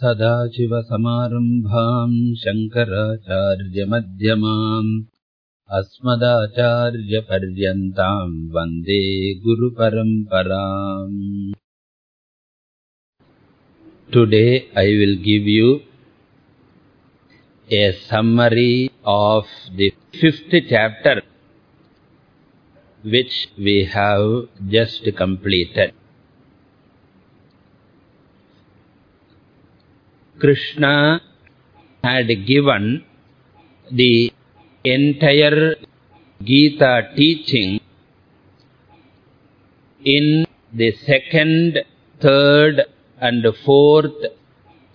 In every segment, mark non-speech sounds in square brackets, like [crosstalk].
सदाशिवसमारम्भाम् शङ्कराचार्यमध्यमाम् अस्मदाचार्यपर्यन्ताम् वन्दे गुरुपरम्पराम् I will give you a summary of the fifth chapter which we have just completed. Krishna had given the entire Gita teaching in the second, third and fourth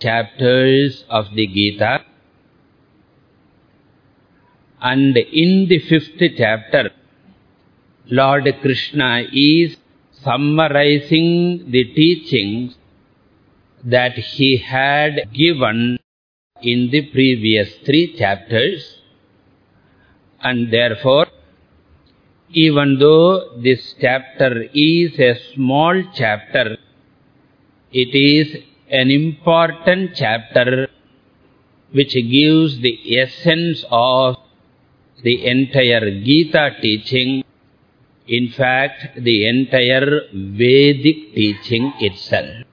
chapters of the Gita. And in the fifth chapter, Lord Krishna is summarizing the teachings that he had given in the previous three chapters. And therefore, even though this chapter is a small chapter, it is an important chapter which gives the essence of the entire Gita teaching, in fact, the entire Vedic teaching itself.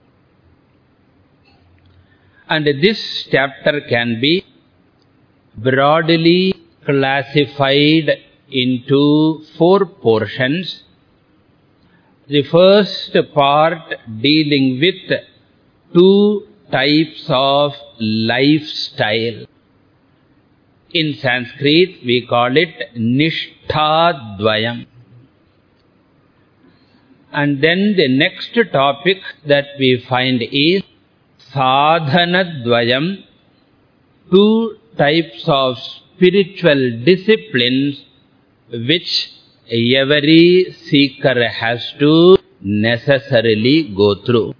And this chapter can be broadly classified into four portions. The first part dealing with two types of lifestyle. In Sanskrit, we call it Nishtadvayam. And then the next topic that we find is Sadhanadvayam, two types of spiritual disciplines which every seeker has to necessarily go through.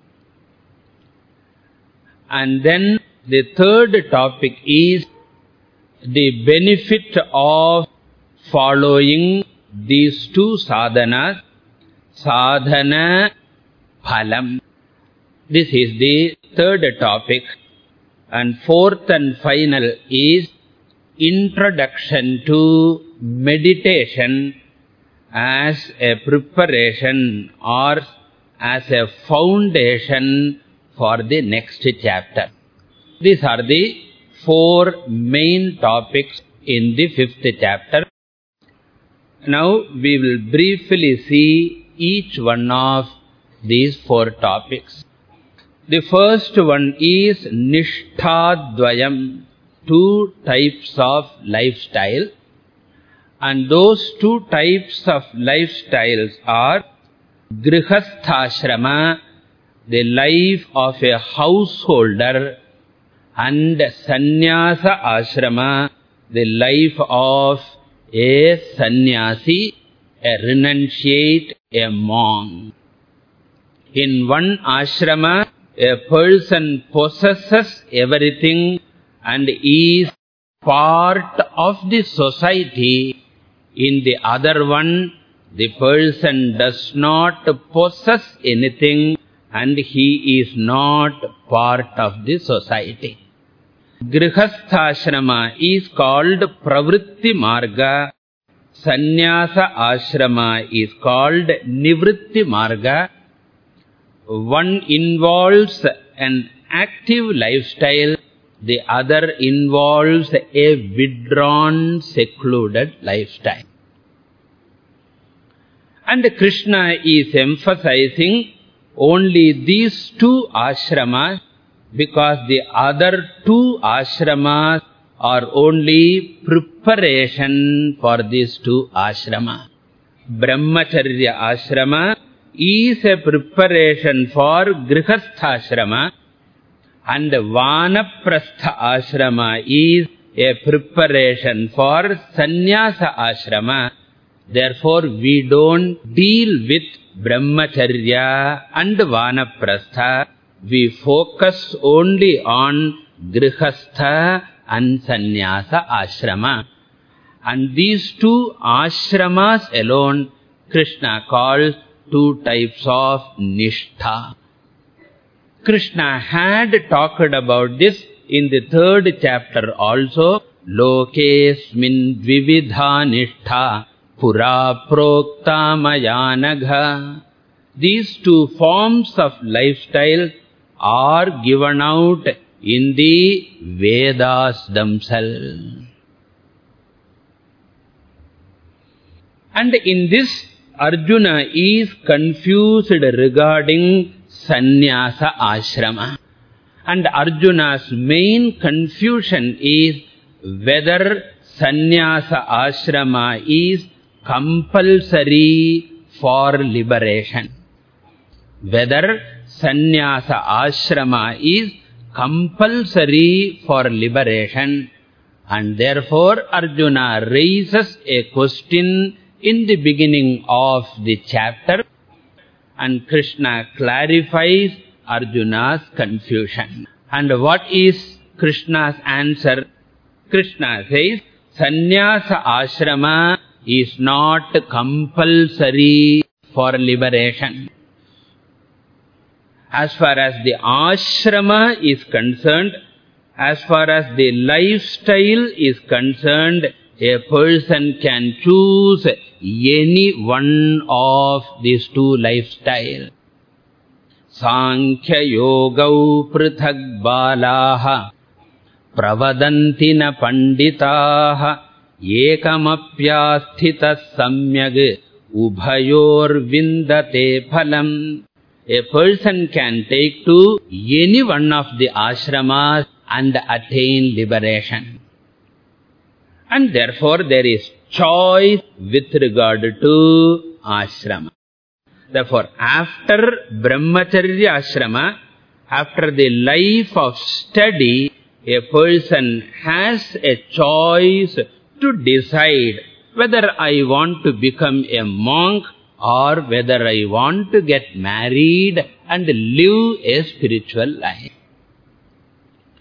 And then the third topic is the benefit of following these two sadhanas, sadhana phalam. This is the third topic. And fourth and final is introduction to meditation as a preparation or as a foundation for the next chapter. These are the four main topics in the fifth chapter. Now we will briefly see each one of these four topics. The first one is Nishtadvayam, two types of lifestyle. And those two types of lifestyles are Grihasthashrama, the life of a householder, and Sannyasa Ashrama, the life of a sannyasi, a renunciate, a monk. In one ashrama, a person possesses everything and is part of the society. In the other one, the person does not possess anything and he is not part of the society. Grihasthashrama is called Pravritti Marga. Sannyasa Ashrama is called Nivritti Marga. One involves an active lifestyle, the other involves a withdrawn, secluded lifestyle. And Krishna is emphasizing only these two ashramas because the other two ashramas are only preparation for these two ashramas. Brahmacharya ashrama is a preparation for Grihastha ashrama and Vanaprastha ashrama is a preparation for Sannyasa ashrama. Therefore, we don't deal with Brahmacharya and Vanaprastha. We focus only on Grihastha and Sannyasa ashrama. And these two ashramas alone, Krishna calls two types of nishtha. Krishna had talked about this in the third chapter also. Lokesmin dvividha pura prokta mayanagha. These two forms of lifestyle are given out in the Vedas themselves. And in this, Arjuna is confused regarding sannyasa ashrama. And Arjuna's main confusion is whether sannyasa ashrama is compulsory for liberation. Whether sannyasa ashrama is compulsory for liberation. And therefore Arjuna raises a question in the beginning of the chapter and Krishna clarifies Arjuna's confusion. And what is Krishna's answer? Krishna says, Sannyasa ashrama is not compulsory for liberation. As far as the ashrama is concerned, as far as the lifestyle is concerned, a person can choose any one of these two lifestyle. Sankhya-yogau पृथग् balaha प्रवदन्ति न पण्डिताः एकमप्यास्थितः सम्यग् उभयोर्विन्दते फलम् a person can take to any one of the ashrama and attain liberation. And therefore there is choice with regard to ashrama. Therefore, after brahmacharya ashrama, after the life of study, a person has a choice to decide whether I want to become a monk or whether I want to get married and live a spiritual life.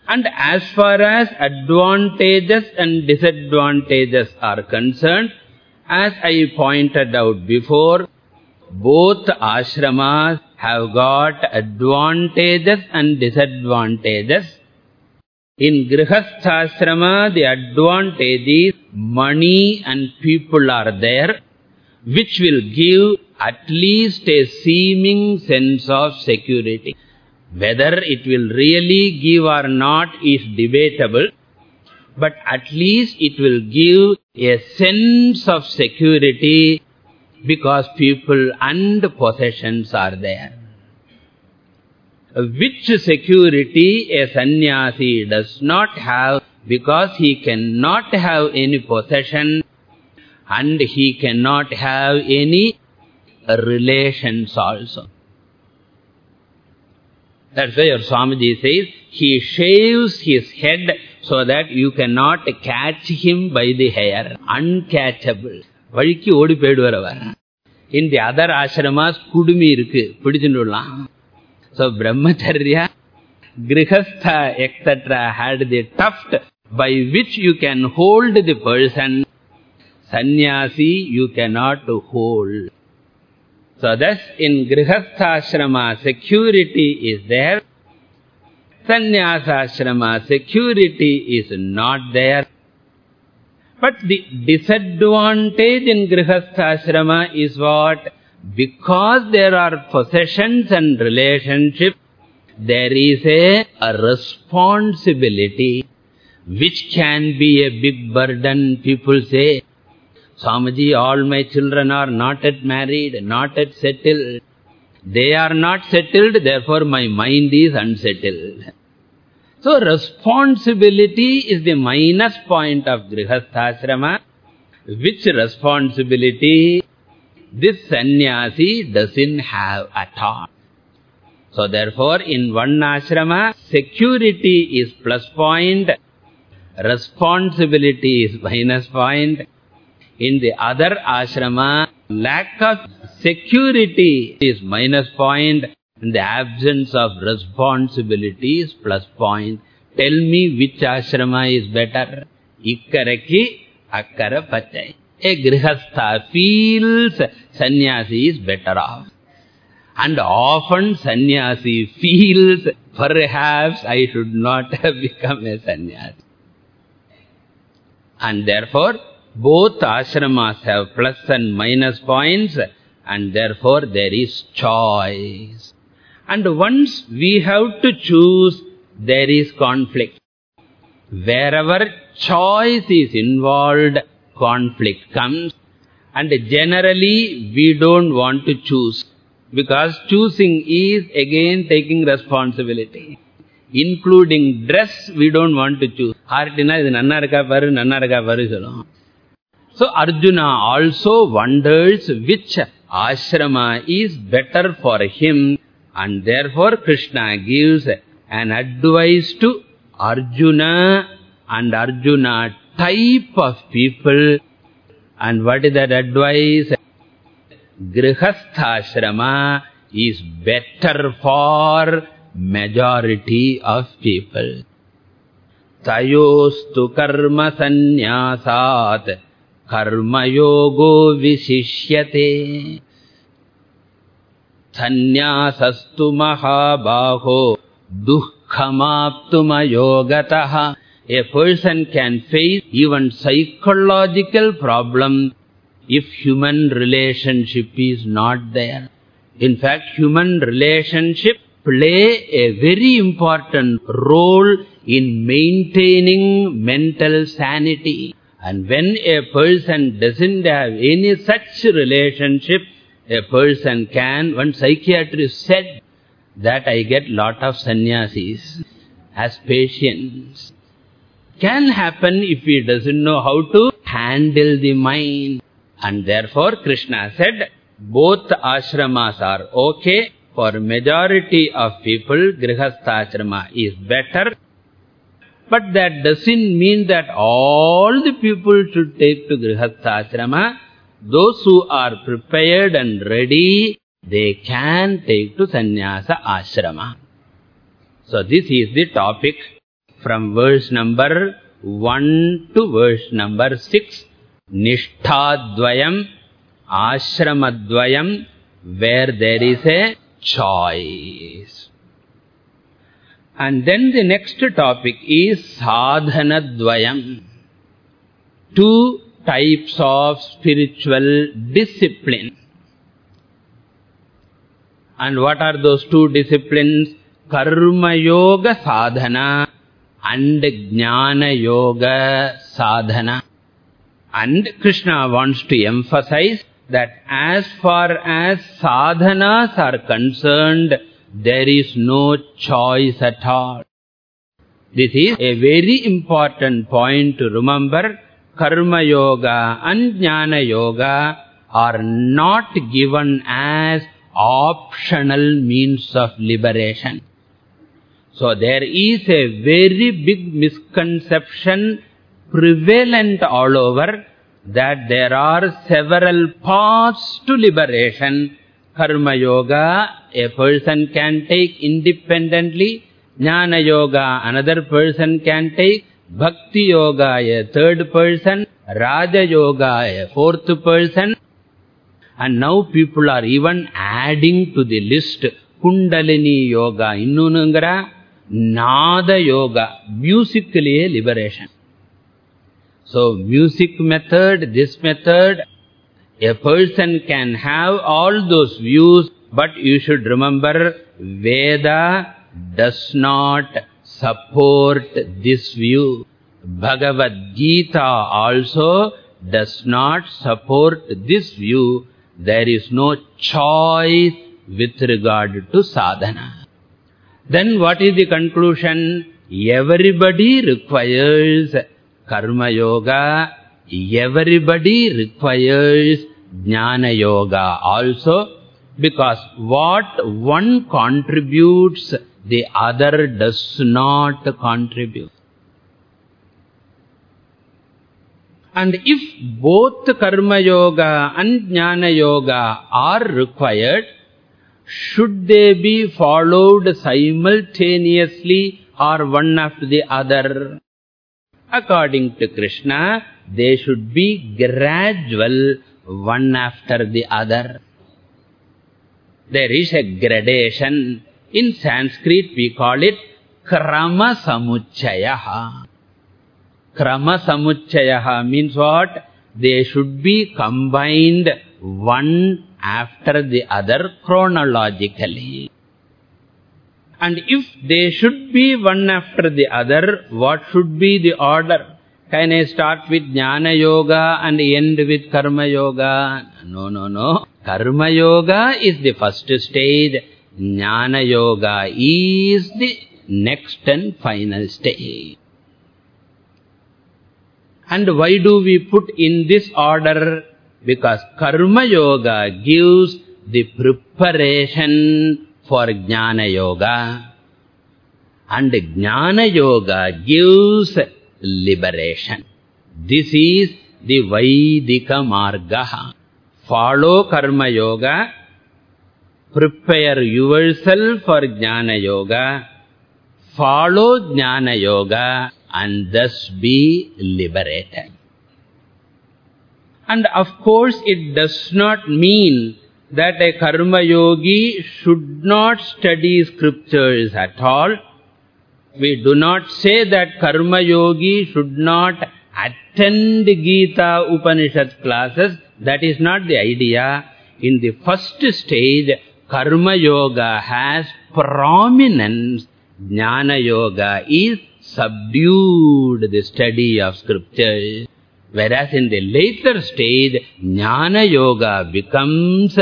And as far as advantages and disadvantages are concerned, as I pointed out before, both ashramas have got advantages and disadvantages. In Grihasthasrama, the advantage is money and people are there, which will give at least a seeming sense of security. Whether it will really give or not is debatable, but at least it will give a sense of security because people and possessions are there. Which security a sannyasi does not have because he cannot have any possession and he cannot have any relations also. That's why your Swamiji says, he shaves his head so that you cannot catch him by the hair. Uncatchable. வழிக்கு ஓடி போயிடுவார் அவர். இன் the other ashramas குடுமி இருக்கு. பிடிச்சுடலாம் so brahmacharya grihastha extra had the tuft by which you can hold the person sannyasi you cannot hold So thus in Grihasthashrama security is there. Sannyasashrama security is not there. But the disadvantage in Grihasthashrama is what? Because there are possessions and relationships, there is a, a responsibility which can be a big burden. People say, Swamiji, all my children are not yet married, not yet settled. They are not settled, therefore my mind is unsettled. So responsibility is the minus point of Grihasthasrama. Which responsibility this sannyasi doesn't have at all. So therefore in one ashrama, security is plus point, responsibility is minus point. In the other ashrama, lack of security is minus point and the absence of responsibility is plus point. Tell me which ashrama is better. Ikkaraki, akkara pachai. A grihastha feels sannyasi is better off. And often sannyasi feels, perhaps I should not [laughs] have become a sannyasi. And therefore, both ashramas have plus and minus points, and therefore there is choice. And once we have to choose, there is conflict. Wherever choice is involved, conflict comes. And generally, we don't want to choose. Because choosing is again taking responsibility. Including dress, we don't want to choose. Heartina is nannaraka paru, nannaraka paru So Arjuna also wonders which ashrama is better for him and therefore Krishna gives an advice to Arjuna and Arjuna type of people. And what is that advice? Grihastha is better for majority of people. Tayostu karma sanyasat visishyate. Sanyasastu mahabaho dukkhamaptumayogataha. A person can face even psychological problem if human relationship is not there. In fact, human relationship play a very important role in maintaining mental sanity. And when a person doesn't have any such relationship, a person can, one psychiatrist said that I get lot of sannyasis as patients. Can happen if he doesn't know how to handle the mind. And therefore Krishna said, both ashramas are okay. For majority of people, grihastha ashrama is better. But that doesn't mean that all the people should take to grihastha Ashrama. Those who are prepared and ready, they can take to sannyasa ashrama. So this is the topic from verse number 1 to verse number 6. Nishtadvayam, ashramadvayam, where there is a choice. And then the next topic is sadhana sadhanadvayam. Two types of spiritual discipline. And what are those two disciplines? Karma Yoga Sadhana and Jnana Yoga Sadhana. And Krishna wants to emphasize that as far as sadhanas are concerned, there is no choice at all. This is a very important point to remember. Karma Yoga and Jnana Yoga are not given as optional means of liberation. So there is a very big misconception prevalent all over that there are several paths to liberation. Karma Yoga, a person can take independently. Jnana Yoga, another person can take. Bhakti Yoga, a third person. Raja Yoga, a fourth person. And now people are even adding to the list Kundalini Yoga, Innunungara, Nada Yoga, musically liberation. So music method, this method, a person can have all those views, but you should remember Veda does not support this view. Bhagavad Gita also does not support this view there is no choice with regard to sadhana. Then what is the conclusion? Everybody requires karma yoga, everybody requires jnana yoga also because what one contributes, the other does not contribute. And if both karma yoga and jnana yoga are required, should they be followed simultaneously or one after the other? According to Krishna, they should be gradual one after the other. There is a gradation. In Sanskrit, we call it Krama Samuchayaha. Krama Samuchayaha means what? They should be combined one after the other chronologically. And if they should be one after the other, what should be the order? Can I start with Jnana Yoga and end with Karma Yoga? No, no, no. Karma Yoga is the first stage. Jnana Yoga is the next and final stage. And why do we put in this order? Because Karma Yoga gives the preparation for Jnana Yoga. And Jnana Yoga gives liberation. This is the Vaidika Marga. Follow Karma Yoga, prepare yourself for Jnana Yoga, follow Jnana Yoga and thus be liberated. And of course it does not mean that a karma yogi should not study scriptures at all. We do not say that karma yogi should not attend Gita Upanishad classes. That is not the idea. In the first stage, karma yoga has prominence. Jnana yoga is subdued the study of scriptures. Whereas in the later stage, Jnana Yoga becomes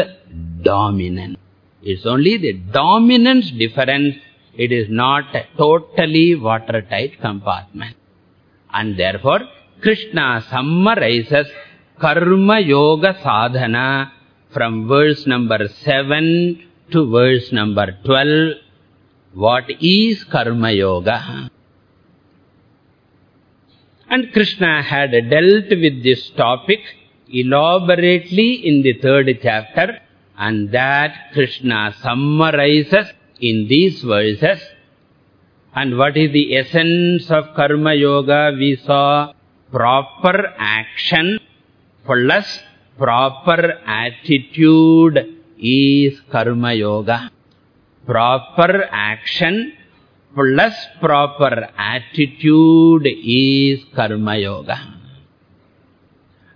dominant. It's only the dominance difference. It is not a totally watertight compartment. And therefore, Krishna summarizes Karma Yoga Sadhana from verse number 7 to verse number 12. What is Karma Yoga? And Krishna had dealt with this topic elaborately in the third chapter and that Krishna summarizes in these verses. And what is the essence of Karma Yoga? We saw proper action plus proper attitude is Karma Yoga. Proper action plus proper attitude is Karma Yoga.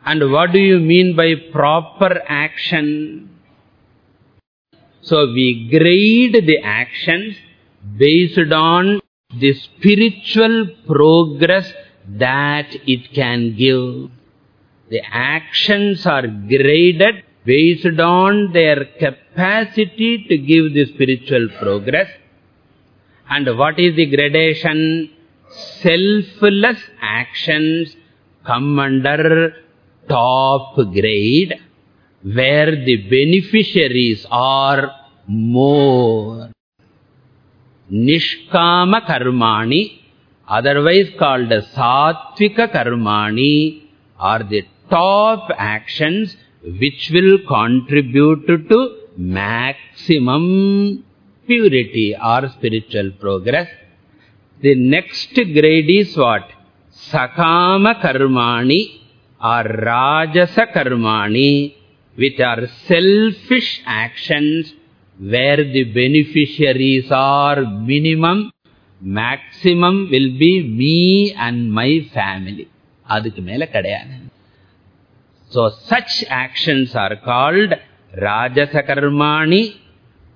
And what do you mean by proper action? So we grade the actions based on the spiritual progress that it can give. The actions are graded based on their capacity to give the spiritual progress. And what is the gradation? Selfless actions come under top grade, where the beneficiaries are more. Nishkama karmani, otherwise called sattvika karmani, are the top actions which will contribute to maximum purity or spiritual progress. The next grade is what? Sakama karmani or rajasa karmani, which are selfish actions where the beneficiaries are minimum, maximum will be me and my family. Adukku mele kadayana. So, such actions are called Rajasa Karmani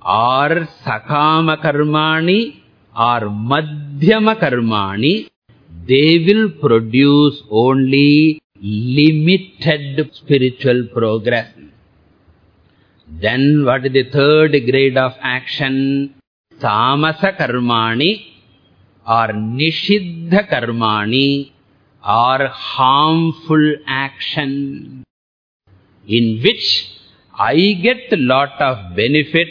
or Sakamakarmani or Madhyamakarmani. They will produce only limited spiritual progress. Then what is the third grade of action? Tamasa karmani or nishiddha karmani or harmful action in which I get a lot of benefit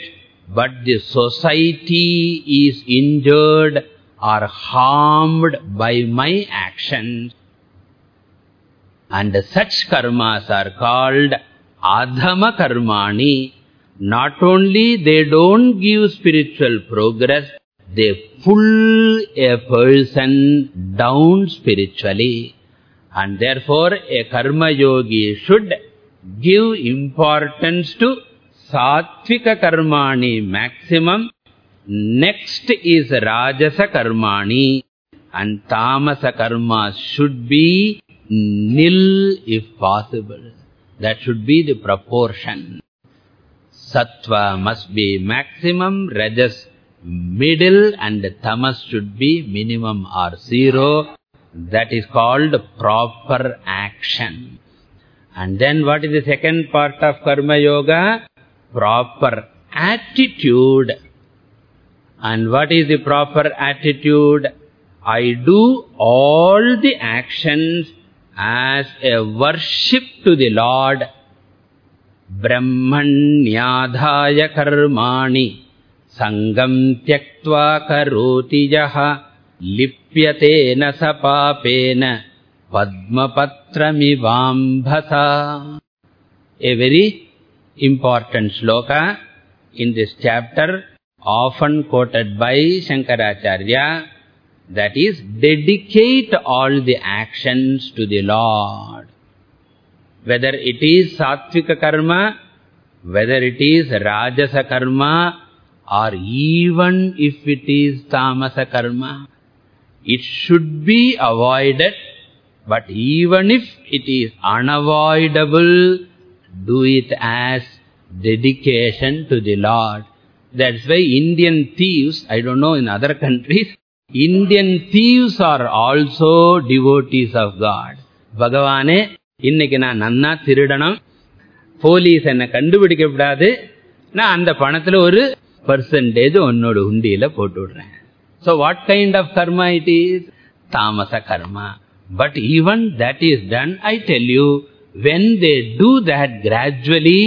but the society is injured or harmed by my actions. And such karmas are called adhama karmani. Not only they don't give spiritual progress, they pull a person down spiritually. And therefore a karma yogi should give importance to Satvika karmani maximum. Next is Rajasa karmani. And Tamasa karma should be nil if possible. That should be the proportion. Sattva must be maximum, Rajas middle and Tamas should be minimum or zero. That is called proper action. And then what is the second part of Karma Yoga? Proper attitude. And what is the proper attitude? I do all the actions as a worship to the Lord. Brahmanyadhaya karmani sangam tyaktva karoti jaha lipyatena sapapena padmapatramivambhasa. A very important sloka in this chapter, often quoted by Shankaracharya, that is, dedicate all the actions to the Lord. Whether it is Sattvika karma, whether it is Rajasa karma, or even if it is Tamasa karma, it should be avoided. But even if it is unavoidable, do it as dedication to the Lord. That's why Indian thieves, I don't know in other countries, Indian thieves are also devotees of God. பகவானே இன்னைக்கு நான் நன்னா திருடணும் police என்னை கண்டுபிடிக்க விடாது நான் அந்த பணத்தில் ஒரு பர்சன்டேஜ் உன்னோட உண்டியில் போட்டு விடுறேன் so what kind of karma it is tamasa karma but even that is done I tell you when they do that gradually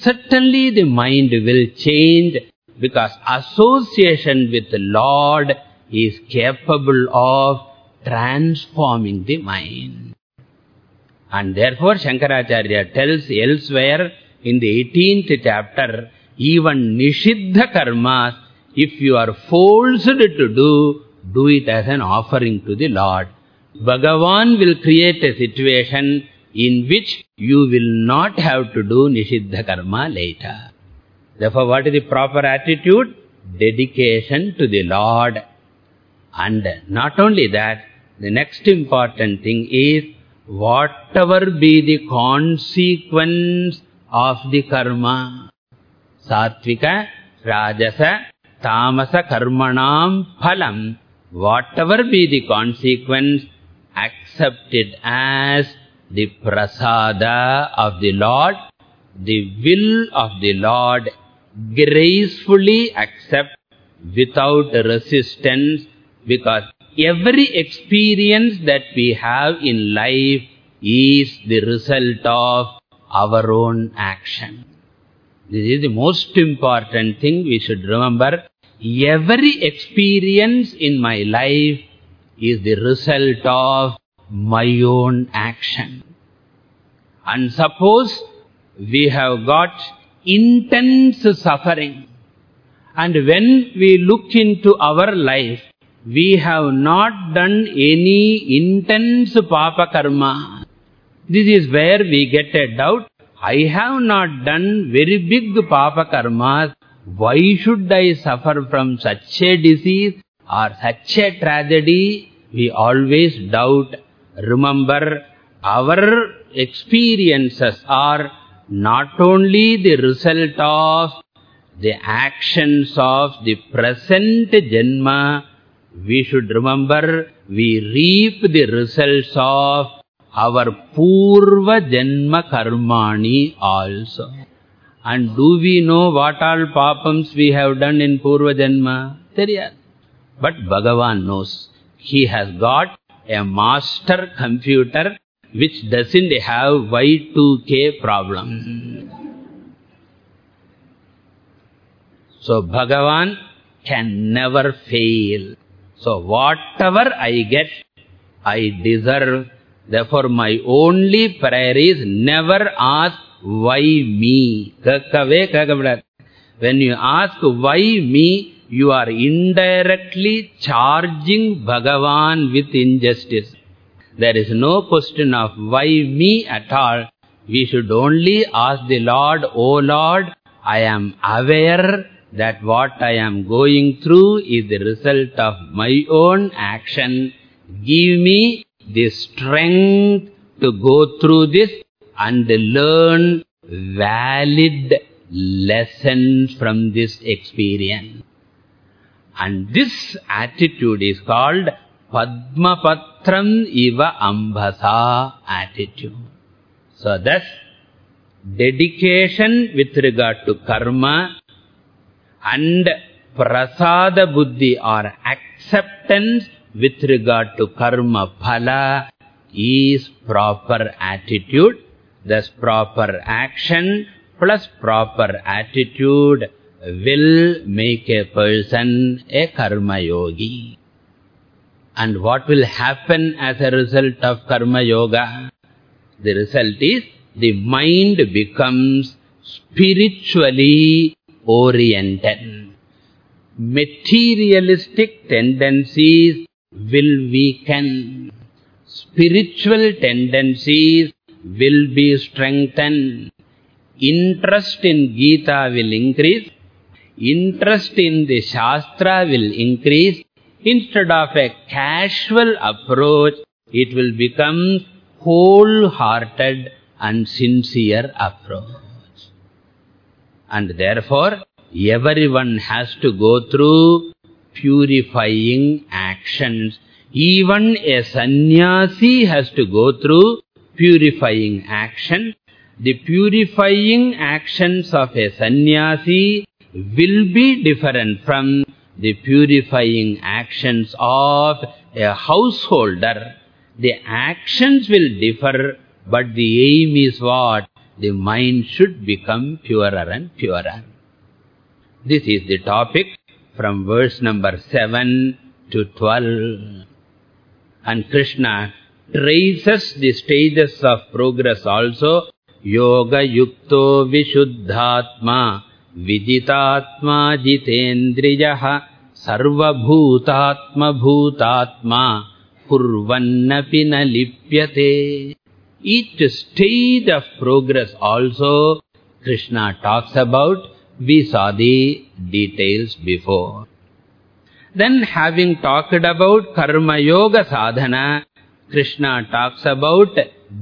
certainly the mind will change because association with Lord is capable of transforming the mind. And therefore Shankaracharya tells elsewhere in the 18th chapter, even Nishiddha karmas, if you are forced to do, do it as an offering to the Lord. Bhagavan will create a situation in which you will not have to do Nishiddha karma later. Therefore, what is the proper attitude? Dedication to the Lord. And not only that, the next important thing is, whatever be the consequence of the karma, Satvika, Rajasa, Tamasa karmanam phalam, whatever be the consequence, accept it as the prasada of the Lord, the will of the Lord, gracefully accept without resistance, because every experience that we have in life is the result of our own action. This is the most important thing we should remember. Every experience in my life is the result of my own action. And suppose we have got intense suffering. And when we look into our life, we have not done any intense papa karma. This is where we get a doubt. I have not done very big papa karmas. Why should I suffer from such a disease or such a tragedy? We always doubt. Remember, our experiences are not only the result of the actions of the present janma, we should remember we reap the results of our purva janma karmani also. And do we know what all papams we have done in purva janma? Theriyad. But Bhagavan knows. He has got a master computer which doesn't have Y2K problem. So Bhagavan can never fail. So whatever I get, I deserve. Therefore my only prayer is never ask why me. When you ask why me, you are indirectly charging Bhagavan with injustice. There is no question of why me at all. We should only ask the Lord, O Lord, I am aware that what I am going through is the result of my own action. Give me the strength to go through this and learn valid lessons from this experience. And this attitude is called Padmapatram Iva Ambasa attitude. So thus, dedication with regard to karma and prasada buddhi or acceptance with regard to karma phala is proper attitude. Thus proper action plus proper attitude will make a person a karma yogi. And what will happen as a result of karma yoga? The result is the mind becomes spiritually oriented. Materialistic tendencies will weaken. Spiritual tendencies will be strengthened. Interest in Gita will increase. Interest in the Shastra will increase. Instead of a casual approach, it will become wholehearted and sincere approach. And therefore, everyone has to go through purifying actions. Even a sannyasi has to go through purifying action. The purifying actions of a sannyasi will be different from the purifying actions of a householder. The actions will differ, but the aim is what? The become purer and purer. This is the topic from verse number 7 to 12. And Krishna traces the stages of progress also. Yoga yukto vishuddhatma vijitatma jitendriyaha sarva bhutatma bhutatma kurvannapi na lipyate. Each stage of progress also Krishna talks about. We saw the details before. Then having talked about Karma Yoga Sadhana, Krishna talks about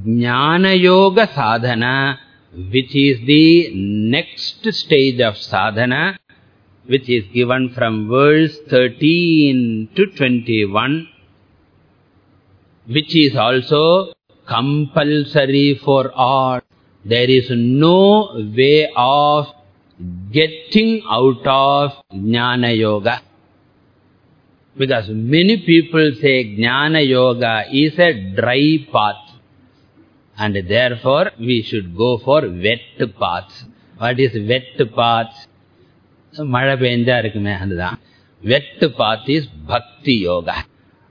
Jnana Yoga Sadhana, which is the next stage of sadhana, which is given from verse 13 to 21, which is also compulsory for all. There is no way of getting out of Jnana Yoga. Because many people say Jnana Yoga is a dry path. And therefore, we should go for wet paths. What is wet paths? மழை பெஞ்சா இருக்குமே அதுதான் wet path is bhakti yoga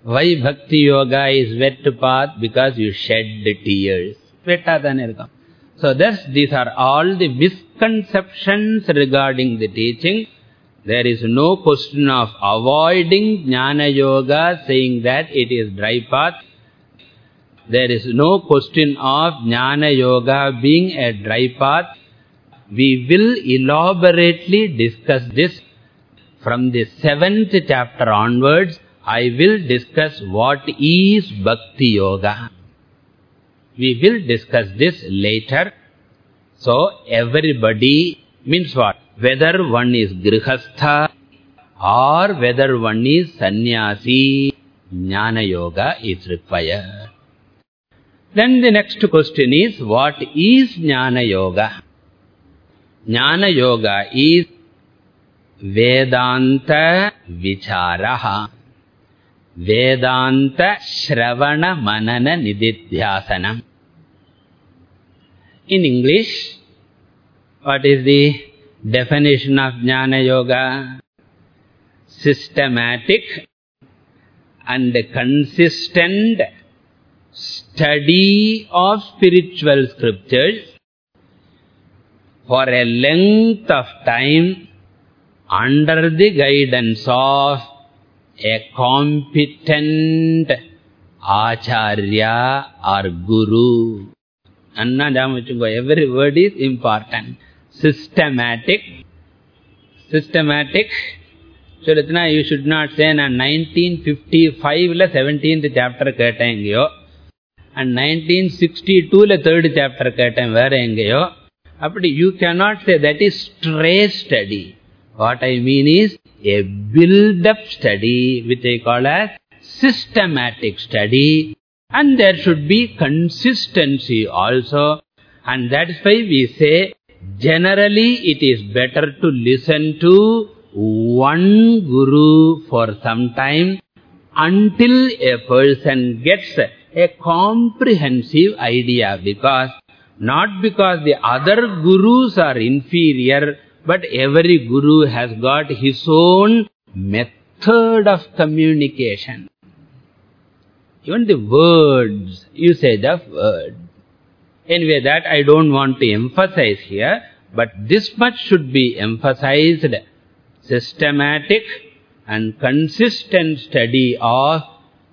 Why bhakti yoga is wet path? Because you shed the tears. So thus, these are all the misconceptions regarding the teaching. There is no question of avoiding jnana yoga, saying that it is dry path. There is no question of jnana yoga being a dry path. We will elaborately discuss this from the seventh chapter onwards. I will discuss what is Bhakti Yoga. We will discuss this later. So, everybody means what? Whether one is Grihastha or whether one is Sannyasi, Jnana Yoga is required. Then the next question is, what is Jnana Yoga? Jnana Yoga is Vedanta Vicharaha. Vedanta Shravana Manana Nididhyasanam. In English, what is the definition of Jnana Yoga? Systematic and consistent study of spiritual scriptures for a length of time under the guidance of a competent acharya or guru. Anna Dhamachunga, every word is important. Systematic. Systematic. So, Ratna, you should not say, na 1955 la 17th chapter kettaengiyo. And 1962 la 3rd chapter kettaen, vera engiyo. Appadi, you cannot say, that is stray study. What I mean is, a build-up study which I call as systematic study. And there should be consistency also. And that's why we say generally it is better to listen to one guru for some time until a person gets a comprehensive idea. Because not because the other gurus are inferior but every guru has got his own method of communication even the words usage of word. Anyway, that I don't want to emphasize here, but this much should be emphasized. Systematic and consistent study of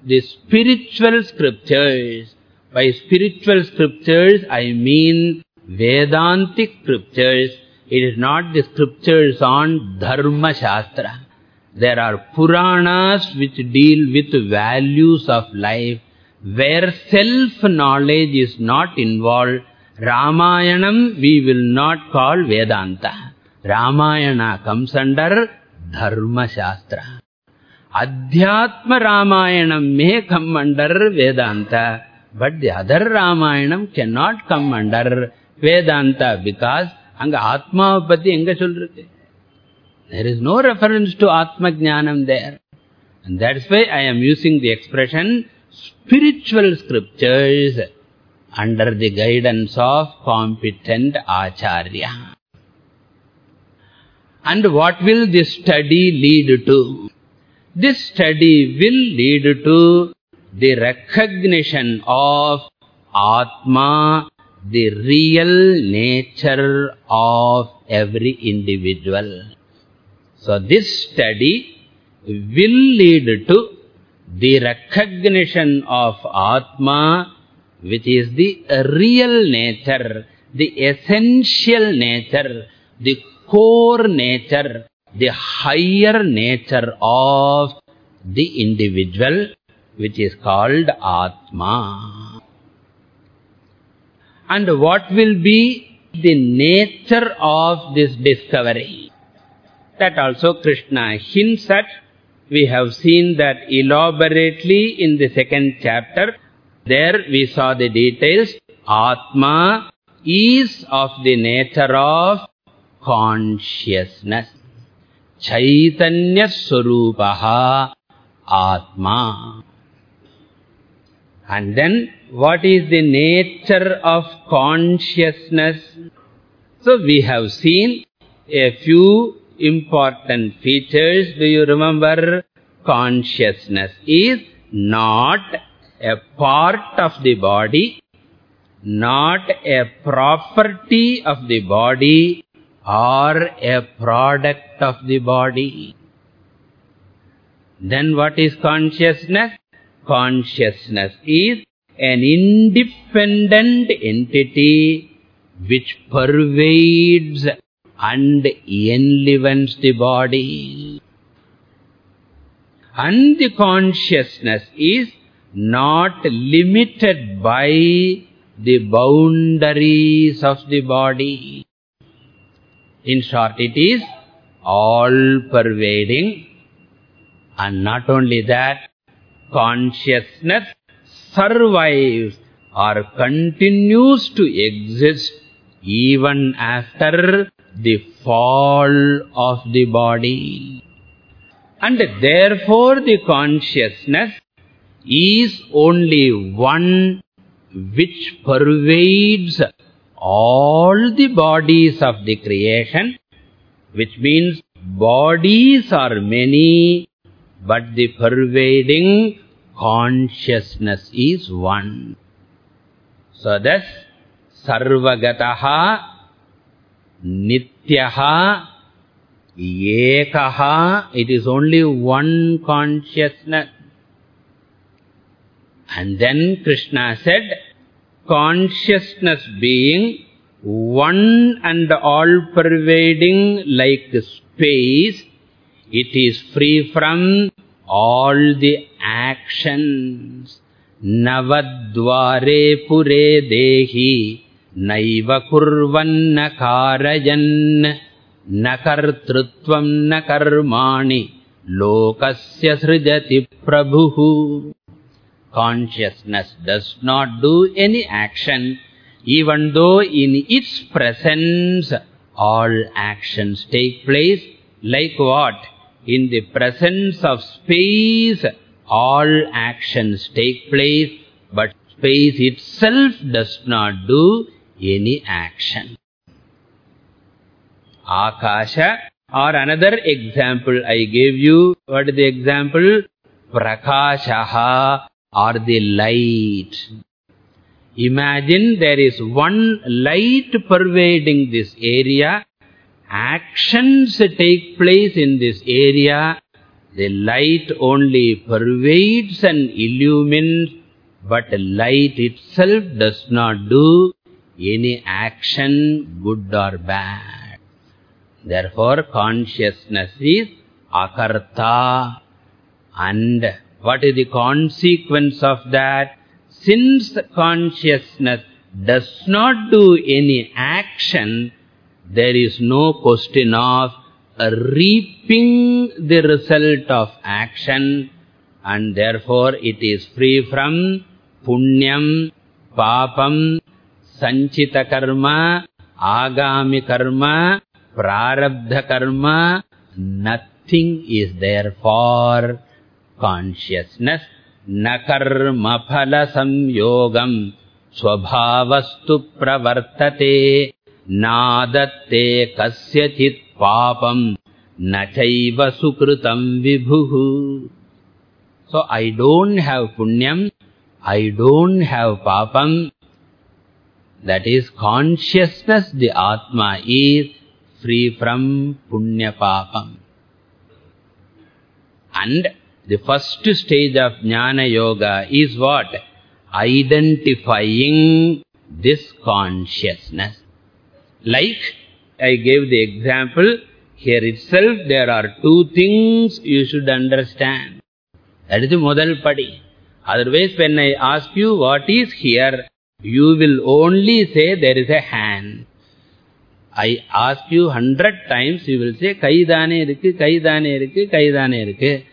the spiritual scriptures. By spiritual scriptures, I mean Vedantic scriptures. It is not the scriptures on Dharma Shastra. There are Puranas which deal with values of life where self-knowledge is not involved, Ramayanam we will not call Vedanta. Ramayana comes under Dharma Shastra. Adhyatma Ramayanam may come under Vedanta, but the other Ramayanam cannot come under Vedanta because அங்க ஆத்மாவை பத்தி எங்க சொல்றது there is no reference to atma jnanam there and that's why i am using the expression spiritual scriptures under the guidance of competent acharya. And what will this study lead to? This study will lead to the recognition of Atma, the real nature of every individual. So this study will lead to the recognition of Atma, which is the real nature, the essential nature, the core nature, the higher nature of the individual, which is called Atma. And what will be the nature of this discovery? That also Krishna hints at we have seen that elaborately in the second chapter. There we saw the details. Atma is of the nature of consciousness. Chaitanya Swarupaha Atma. And then what is the nature of consciousness? So we have seen a few important features. Do you remember? Consciousness is not a part of the body, not a property of the body, or a product of the body. Then what is consciousness? Consciousness is an independent entity which pervades and enlivens the body. And the consciousness is not limited by the boundaries of the body. In short, it is all-pervading. And not only that, consciousness survives or continues to exist even after the fall of the body. And therefore the consciousness is only one which pervades all the bodies of the creation, which means bodies are many, but the pervading consciousness is one. So thus, sarvagataha Nityaha, Ekaha, it is only one consciousness. And then Krishna said, consciousness being one and all pervading like space, it is free from all the actions. Navadvare pure dehi naiva kurvanna karayan nakartrutvam nakarmani lokasya srijati prabhu. Consciousness does not do any action even though in its presence all actions take place. Like what? In the presence of space, all actions take place, but space itself does not do any action. Akasha, or another example I gave you, what is the example? Prakashaha, or the light. Imagine there is one light pervading this area. Actions take place in this area. The light only pervades and illumines, but light itself does not do any action, good or bad. Therefore, consciousness is akarta. And what is the consequence of that? since consciousness does not do any action, there is no question of reaping the result of action and therefore it is free from punyam, papam, sanchita karma, agami karma, prarabdha karma, nothing is there for consciousness. न कर्मफलसंयोगम् स्वभावस्तु प्रवर्तते नादत्ते कस्यचित् पापम् न चैव सुकृतम् विभुः So I don't have punyam, I don't have papam. That is consciousness, the Atma is free from punya papam. And the first stage of Jnana Yoga is what? Identifying this consciousness. Like I gave the example, here itself there are two things you should understand. That is the modal padi. Otherwise, when I ask you what is here, you will only say there is a hand. I ask you hundred times, you will say, kaidane irukku, kaidane irukku, kaidane irukku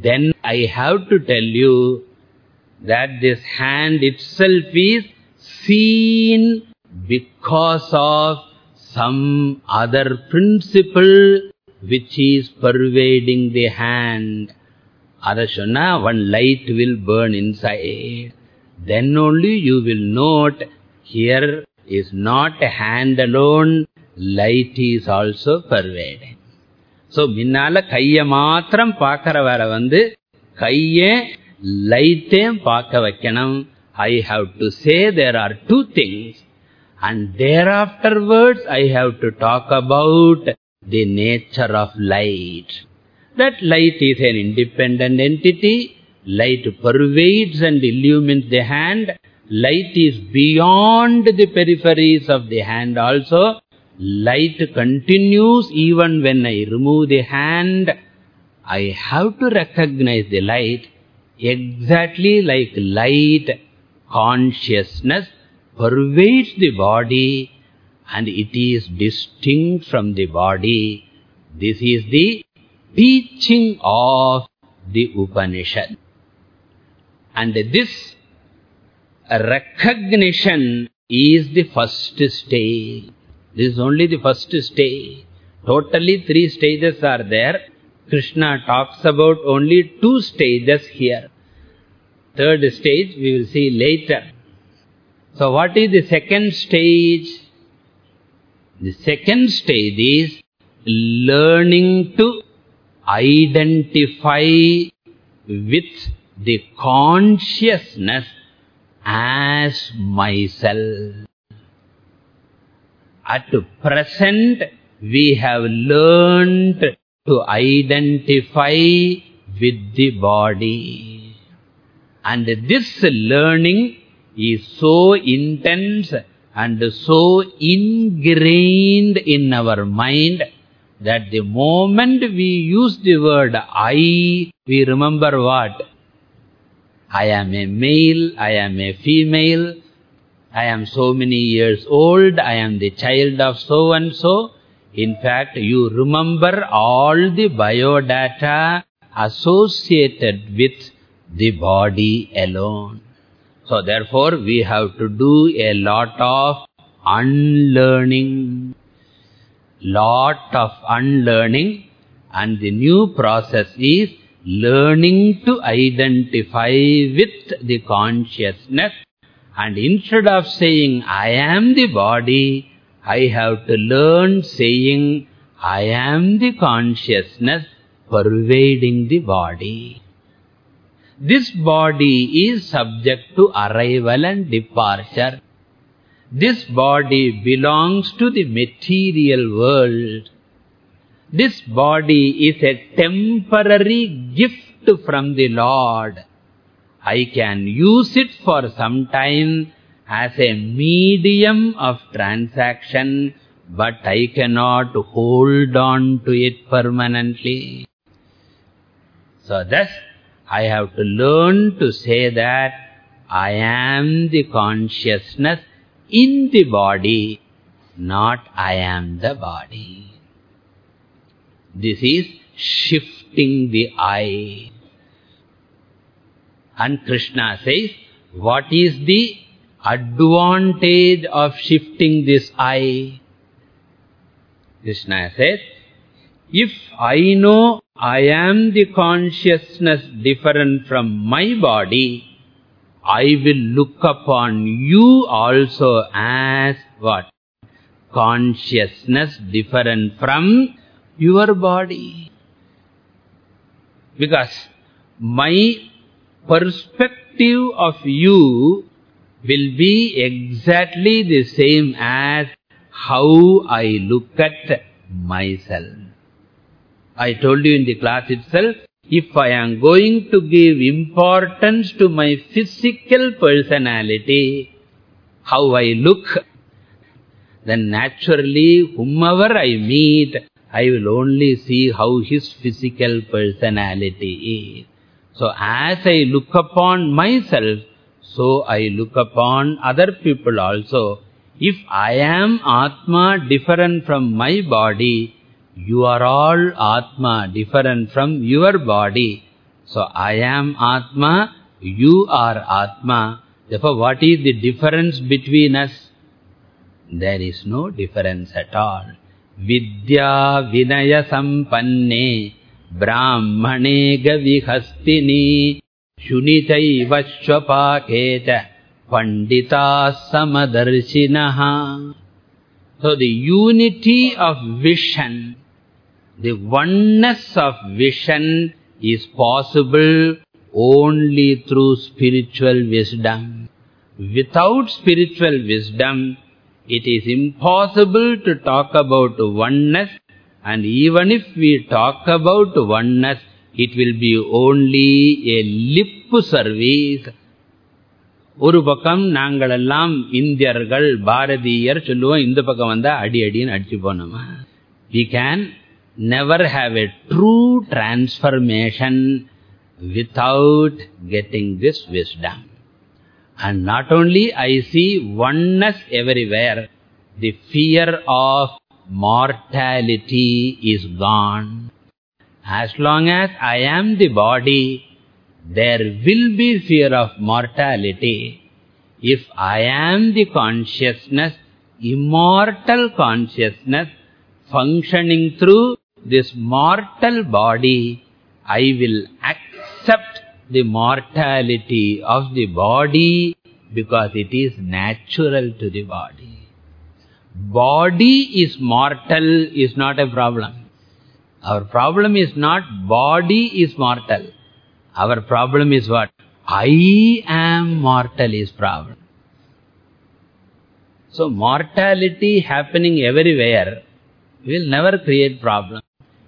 then I have to tell you that this hand itself is seen because of some other principle which is pervading the hand. Arashana, one light will burn inside. Then only you will note here is not a hand alone, light is also pervading. So, minnala kaiya matram paakaravara vandu, kaiya lightayam paaka I have to say there are two things and thereafterwards I have to talk about the nature of light. That light is an independent entity. Light pervades and illumines the hand. Light is beyond the peripheries of the hand also. Light continues even when I remove the hand. I have to recognize the light exactly like light consciousness pervades the body and it is distinct from the body. This is the teaching of the Upanishad. And this recognition is the first stage. This is only the first stage. Totally three stages are there. Krishna talks about only two stages here. Third stage we will see later. So what is the second stage? The second stage is learning to identify with the consciousness as myself. At present, we have learned to identify with the body. And this learning is so intense and so ingrained in our mind that the moment we use the word I, we remember what? I am a male, I am a female, I am so many years old, I am the child of so-and-so. In fact, you remember all the biodata associated with the body alone. So therefore, we have to do a lot of unlearning. Lot of unlearning. And the new process is learning to identify with the consciousness. And instead of saying, I am the body, I have to learn saying, I am the consciousness pervading the body. This body is subject to arrival and departure. This body belongs to the material world. This body is a temporary gift from the Lord. I can use it for some time as a medium of transaction, but I cannot hold on to it permanently. So thus, I have to learn to say that I am the consciousness in the body, not I am the body. This is shifting the I. And Krishna says, what is the advantage of shifting this I? Krishna says, if I know I am the consciousness different from my body, I will look upon you also as what? Consciousness different from your body. Because my perspective of you will be exactly the same as how I look at myself. I told you in the class itself, if I am going to give importance to my physical personality, how I look, then naturally whomever I meet, I will only see how his physical personality is. So as I look upon myself, so I look upon other people also. If I am Atma different from my body, you are all Atma, different from your body. So, I am Atma, you are Atma. Therefore, what is the difference between us? There is no difference at all. Vidya Vinaya Sampanne Brahmane Gavihastini Shunitai Vashwapaketa Pandita Samadarshinaha So the unity of vision the oneness of vision is possible only through spiritual wisdom. Without spiritual wisdom, it is impossible to talk about oneness and even if we talk about oneness, it will be only a lip service. ஒரு பக்கம் நாங்கள் எல்லாம் இந்தியர்கள் பாரதியர் சொல்லுவோம் இந்த பக்கம் வந்தா அடி அடின்னு அடிச்சு போனோமா we can never have a true transformation without getting this wisdom. And not only I see oneness everywhere, the fear of mortality is gone. As long as I am the body, there will be fear of mortality. If I am the consciousness, immortal consciousness, functioning through this mortal body, I will accept the mortality of the body because it is natural to the body. Body is mortal is not a problem. Our problem is not body is mortal. Our problem is what? I am mortal is problem. So mortality happening everywhere will never create problem.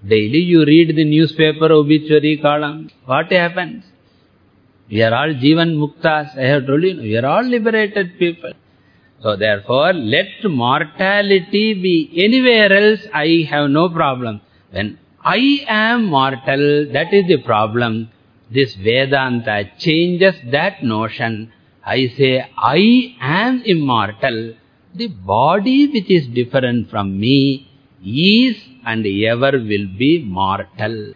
Daily you read the newspaper obituary column. What happens? We are all Jivan Muktas. I have told you, we are all liberated people. So therefore, let mortality be anywhere else, I have no problem. When I am mortal, that is the problem. This Vedanta changes that notion. I say, I am immortal. The body which is different from me is and ever will be mortal.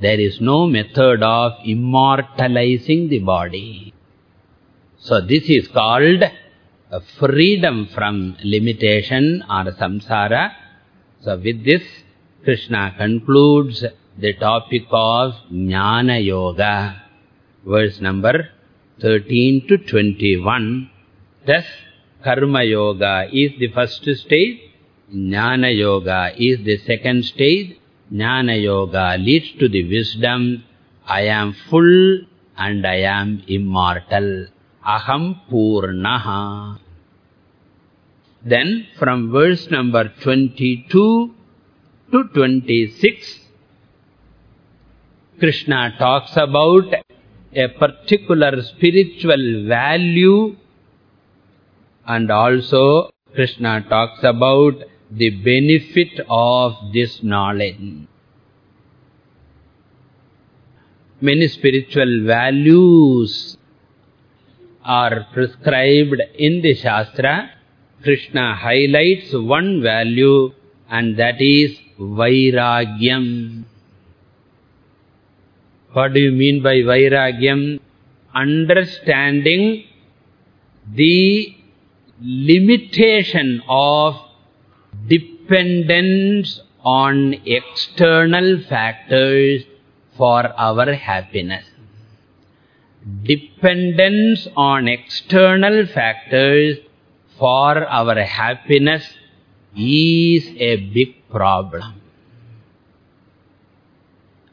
There is no method of immortalizing the body. So this is called freedom from limitation or samsara. So with this, Krishna concludes the topic of Jnana Yoga. Verse number 13 to 21. Thus, Karma Yoga is the first stage. Jnana Yoga is the second stage. Jnana Yoga leads to the wisdom. I am full and I am immortal. Aham Purnaha. Then from verse number 22 to 26, Krishna talks about a particular spiritual value and also Krishna talks about the benefit of this knowledge. Many spiritual values are prescribed in the Shastra, Krishna highlights one value and that is Vairagyam. What do you mean by Vairagyam? Understanding the limitation of dependence on external factors for our happiness dependence on external factors for our happiness is a big problem.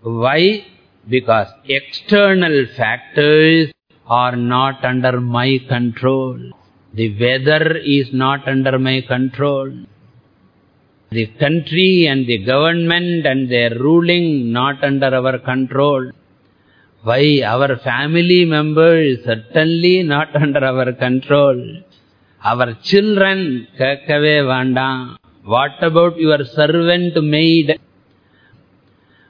Why? Because external factors are not under my control. The weather is not under my control. The country and the government and their ruling not under our control. Why? Our family members certainly not [laughs] under our control. Our children, kekkave vanda. What about your servant maid?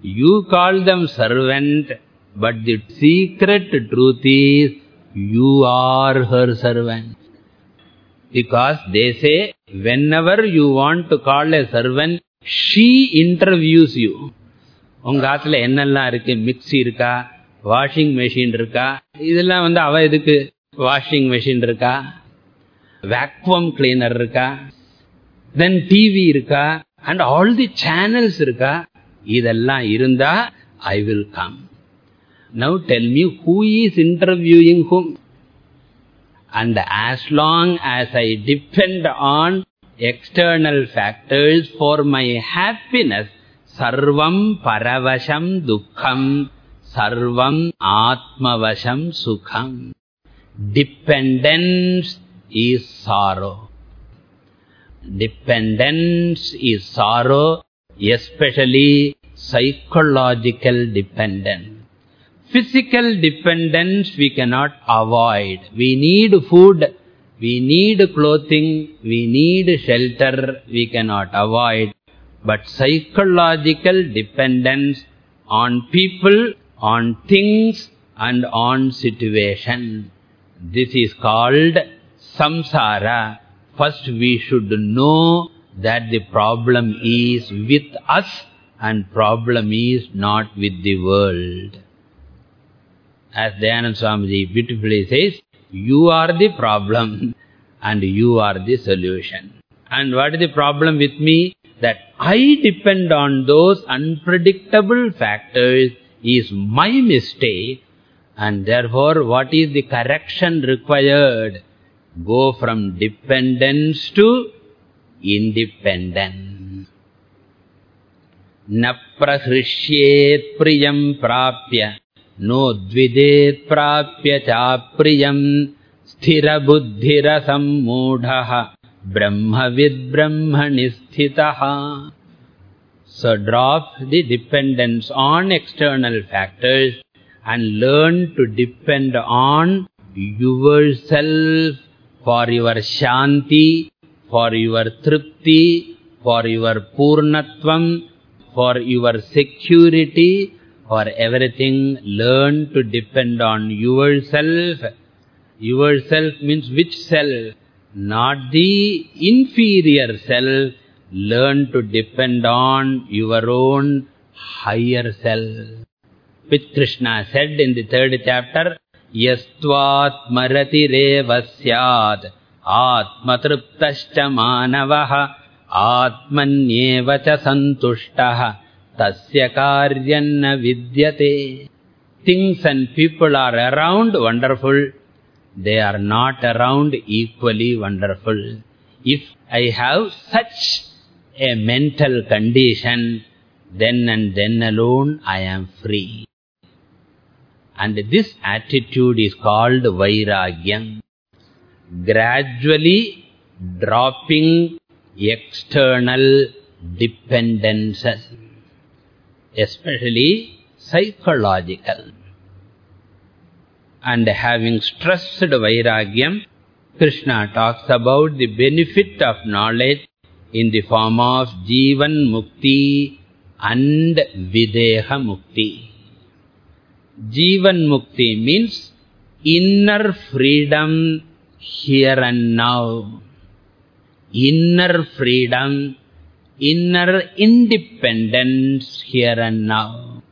You call them servant, but the secret truth is, you are her servant. Because they say, whenever you want to call a servant, she interviews you. உங்க ஆத்துல என்னெல்லாம் இருக்கு? Mixie இருக்கா? Washing machine இருக்கா? இதெல்லாம் வந்து அவ எதுக்கு? வாஷிங் மெஷின் இருக்கா? வேக்வம் கிளீனர் இருக்கா? தென் டிவி இருக்கா? அண்ட் ஆல் தி சேனல்ஸ் இருக்கா? இதெல்லாம் இருந்தா I will come now tell me who is interviewing whom And as long as I depend on external factors for my happiness, sarvam paravasham dukham, sarvam atmavasham sukham. Dependence is sorrow. Dependence is sorrow, especially psychological dependence physical dependence we cannot avoid we need food we need clothing we need shelter we cannot avoid but psychological dependence on people on things and on situation. This is called samsara. First we should know that the problem is with us and problem is not with the world. As Dayanand Swamiji beautifully says, you are the problem and you are the solution. And what is the problem with me? That I depend on those unpredictable factors is my mistake and therefore what is the correction required? Go from dependence to independence. Na prahrishyet priyam prapya sammudhaha brahmavid brahmani sthitaha. So drop the dependence on external factors and learn to depend on yourself for your shanti, for your tripti, for your purnatvam, for your security, for everything, learn to depend on yourself. Yourself means which self? Not the inferior self. Learn to depend on your own higher self. Which Krishna said in the third chapter, maratireva syad atmatriptascha manavaha atmanyeva cha santushtaha tasya karyanna vidyate. Things and people are around, wonderful. They are not around, equally wonderful. If I have such a mental condition, then and then alone I am free. And this attitude is called Vairagyam. Gradually dropping external dependences, especially psychological. And having stressed Vairagyam, Krishna talks about the benefit of knowledge in the form of Jivan Mukti and Videha Mukti. Jivan Mukti means inner freedom here and now. Inner freedom, inner independence here and now.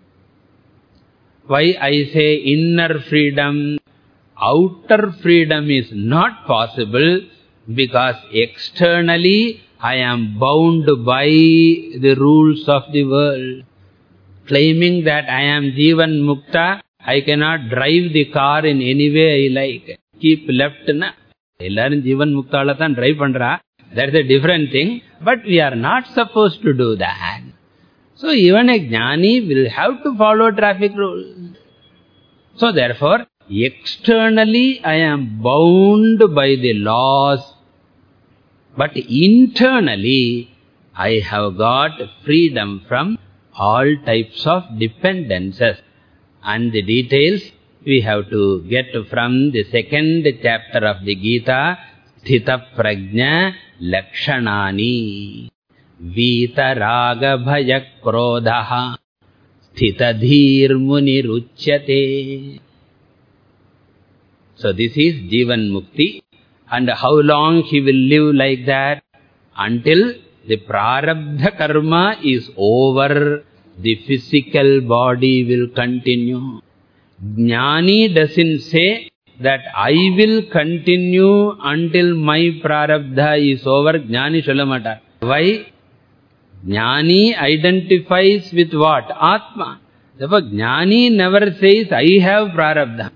Why I say inner freedom? Outer freedom is not possible because externally I am bound by the rules of the world. Claiming that I am Jivan Mukta, I cannot drive the car in any way I like. Keep left na. Ellarum Jivan Mukta than drive pandra. That's a different thing. But we are not supposed to do that. So even a jnani will have to follow traffic rules. So therefore, externally I am bound by the laws. But internally, I have got freedom from all types of dependences. And the details we have to get from the second chapter of the Gita, Sthita Prajna Dhir Muniruchyate. So this is Jivan Mukti. And how long he will live like that? Until the prarabdha karma is over, the physical body will continue. Jnani doesn't say that I will continue until my prarabdha is over. Jnani solla Why? Jnani identifies with what? Atma. Therefore, Jnani never says, I have prarabdha.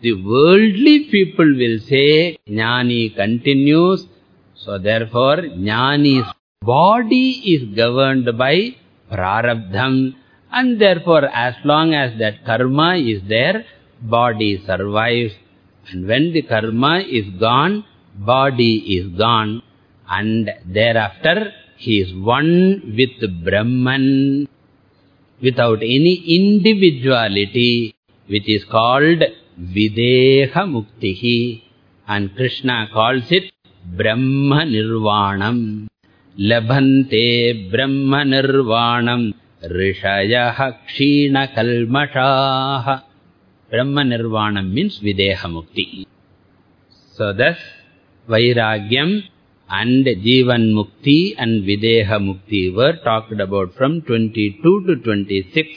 The worldly people will say, Jnani continues. So therefore, Jnani's body is governed by prarabdham. And therefore, as long as that karma is there, body survives. And when the karma is gone, body is gone. And thereafter, he is one with Brahman, without any individuality, which is called Videha Muktihi. And Krishna calls it Brahma Nirvanam. Labhante Brahma Nirvanam Rishayaha Kshina Kalmashaha. Brahma Nirvana means Videha Mukti. So thus, Vairagyam and Jivan Mukti and Videha Mukti were talked about from 22 to 26.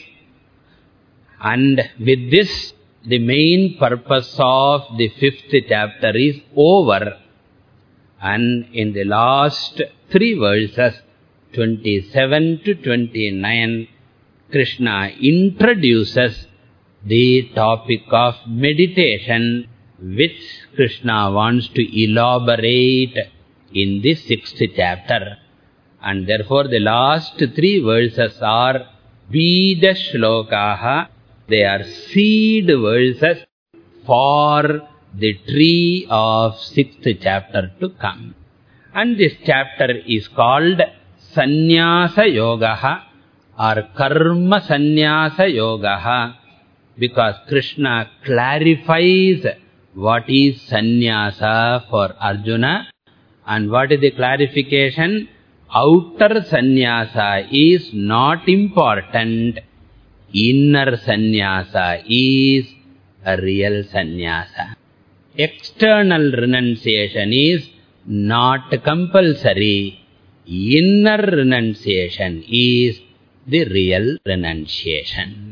And with this, the main purpose of the fifth chapter is over. And in the last three verses, 27 to 29, Krishna introduces the topic of meditation, which Krishna wants to elaborate in the sixth chapter. And therefore, the last three verses are Bija Shlokaha, they are seed verses for the tree of sixth chapter to come. And this chapter is called Sannyasa Yogaha or Karma Sannyasa Yogaha because Krishna clarifies what is sannyasa for Arjuna and what is the clarification? Outer sannyasa is not important. Inner sannyasa is a real sannyasa. External renunciation is not compulsory. Inner renunciation is the real renunciation.